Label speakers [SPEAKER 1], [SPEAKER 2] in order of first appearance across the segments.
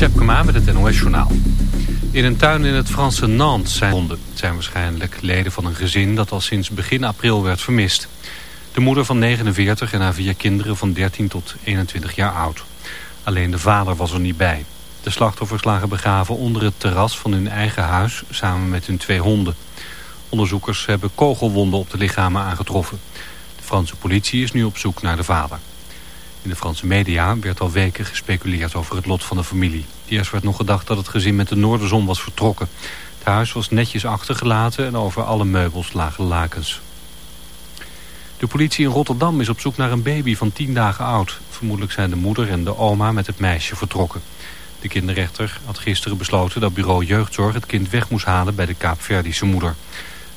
[SPEAKER 1] Tjepkema met het NOS-journaal. In een tuin in het Franse Nantes zijn honden. Het zijn waarschijnlijk leden van een gezin dat al sinds begin april werd vermist. De moeder van 49 en haar vier kinderen van 13 tot 21 jaar oud. Alleen de vader was er niet bij. De slachtoffers lagen begraven onder het terras van hun eigen huis samen met hun twee honden. Onderzoekers hebben kogelwonden op de lichamen aangetroffen. De Franse politie is nu op zoek naar de vader. In de Franse media werd al weken gespeculeerd over het lot van de familie. Eerst werd nog gedacht dat het gezin met de Noorderzon was vertrokken. Het huis was netjes achtergelaten en over alle meubels lagen lakens. De politie in Rotterdam is op zoek naar een baby van 10 dagen oud. Vermoedelijk zijn de moeder en de oma met het meisje vertrokken. De kinderrechter had gisteren besloten dat bureau jeugdzorg het kind weg moest halen bij de Kaapverdische moeder.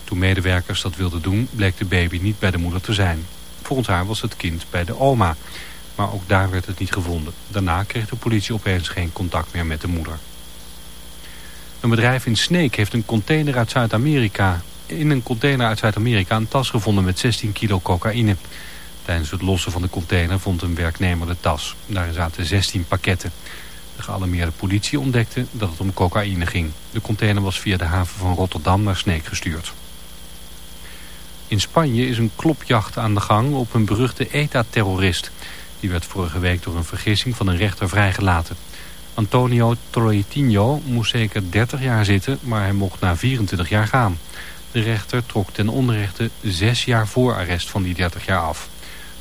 [SPEAKER 1] Toen medewerkers dat wilden doen, bleek de baby niet bij de moeder te zijn. Volgens haar was het kind bij de oma. Maar ook daar werd het niet gevonden. Daarna kreeg de politie opeens geen contact meer met de moeder. Een bedrijf in Sneek heeft een container uit Zuid-Amerika... in een container uit Zuid-Amerika een tas gevonden met 16 kilo cocaïne. Tijdens het lossen van de container vond een werknemer de tas. Daar zaten 16 pakketten. De gealarmeerde politie ontdekte dat het om cocaïne ging. De container was via de haven van Rotterdam naar Sneek gestuurd. In Spanje is een klopjacht aan de gang op een beruchte ETA-terrorist... Die werd vorige week door een vergissing van een rechter vrijgelaten. Antonio Troitinho moest zeker 30 jaar zitten, maar hij mocht na 24 jaar gaan. De rechter trok ten onrechte zes jaar voorarrest van die 30 jaar af.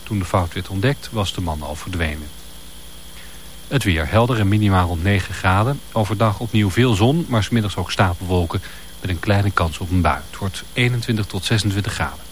[SPEAKER 1] Toen de fout werd ontdekt, was de man al verdwenen. Het weer helder en minimaal rond 9 graden. Overdag opnieuw veel zon, maar smiddags ook stapelwolken met een kleine kans op een bui. Het wordt 21 tot 26 graden.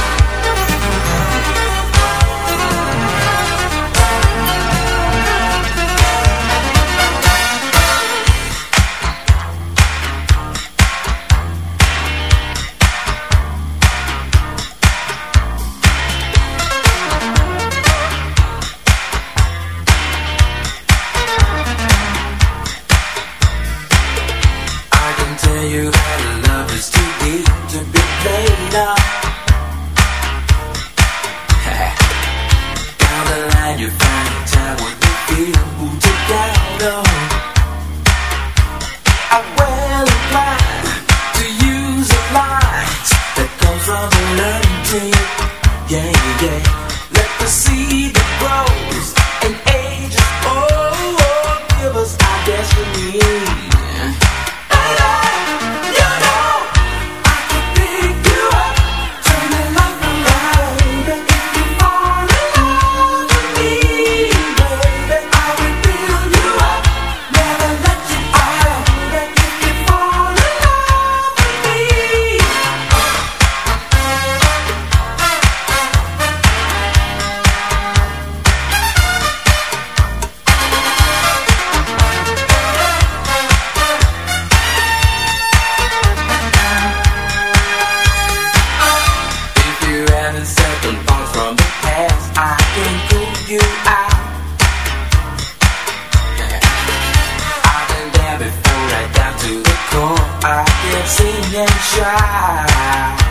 [SPEAKER 2] And try.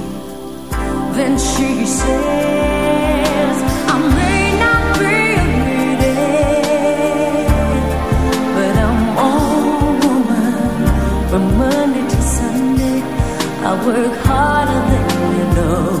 [SPEAKER 3] Then she says, I may not but I'm woman from Monday to Sunday. I work harder than you know.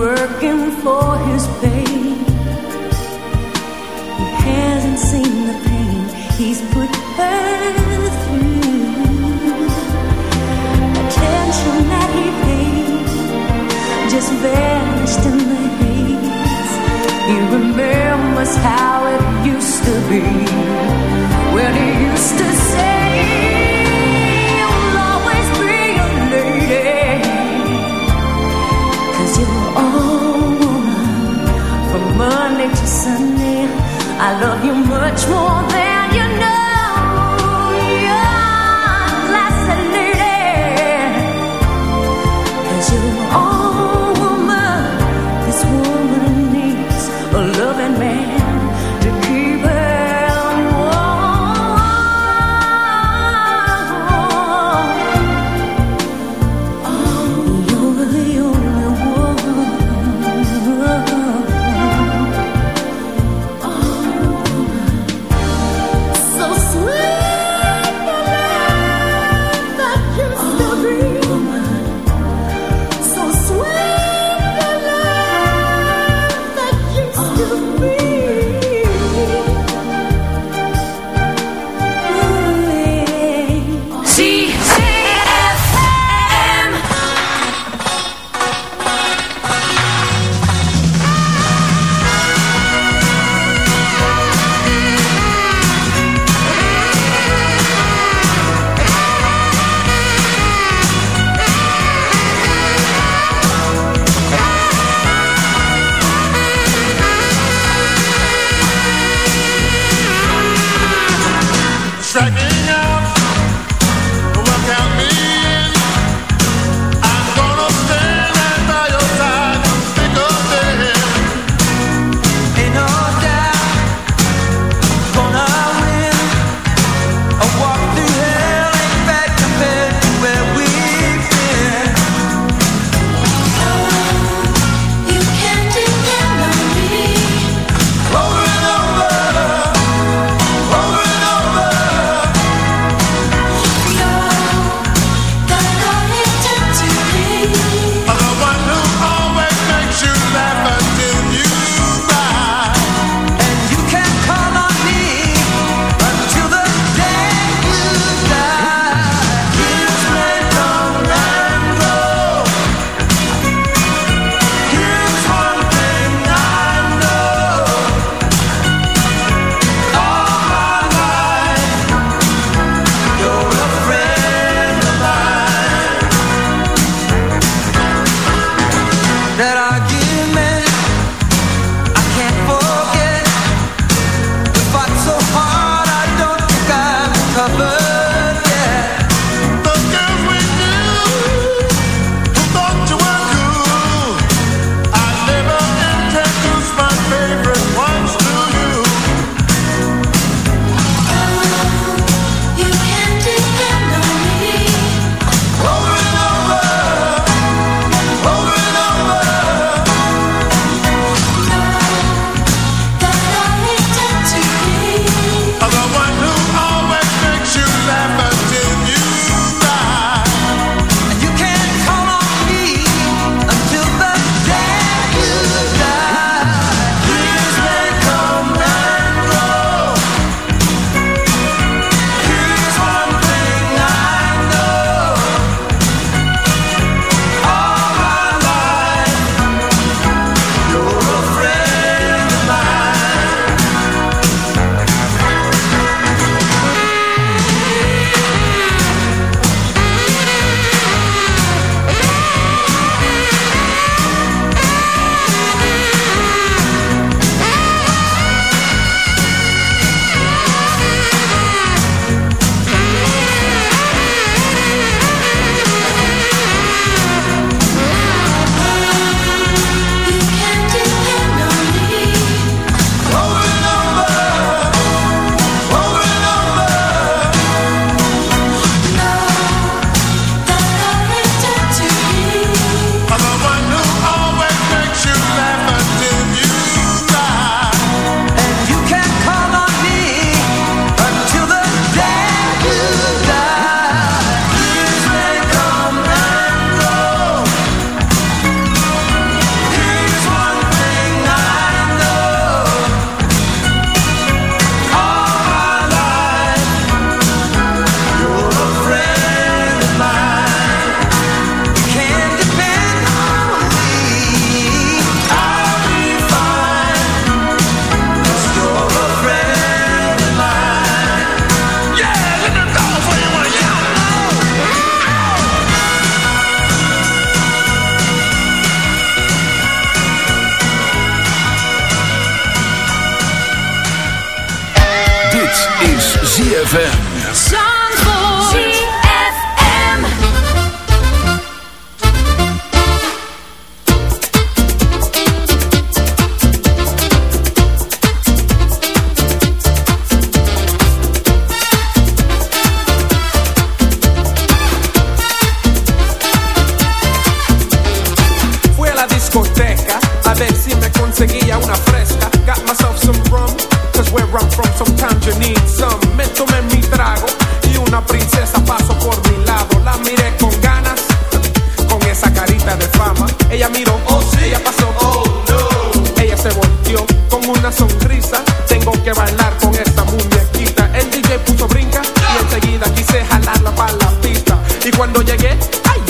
[SPEAKER 3] working for his pay. He hasn't seen the pain he's put her through. Attention that he paid just vanished in the haze. He remembers how it used to be when he used to say, Sunday. I love you much more than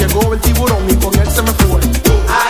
[SPEAKER 4] llegó el tiburón y con él se me fue.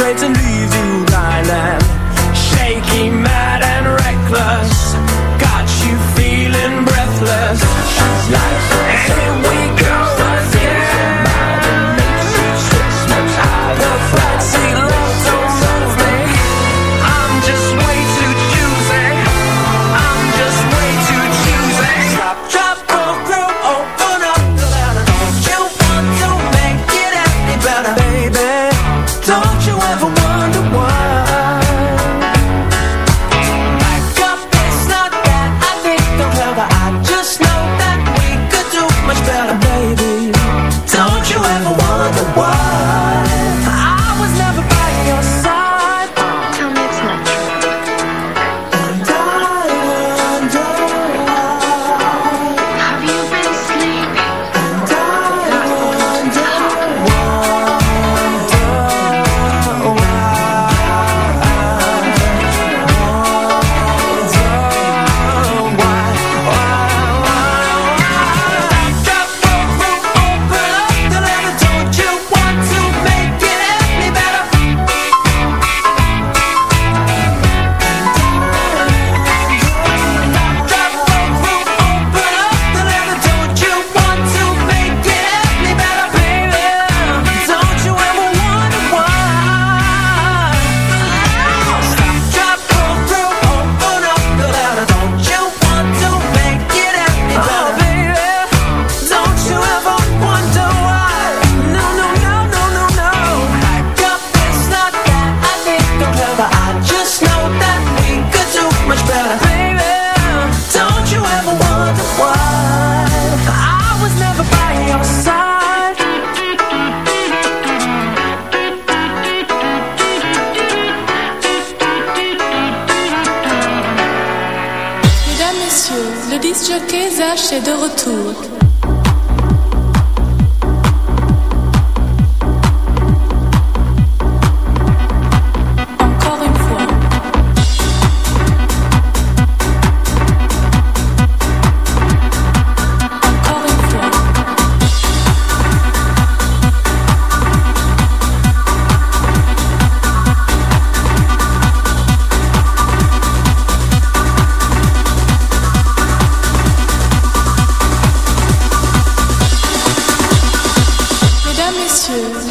[SPEAKER 2] straight to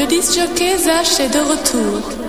[SPEAKER 5] disc jockey Zach est de retour.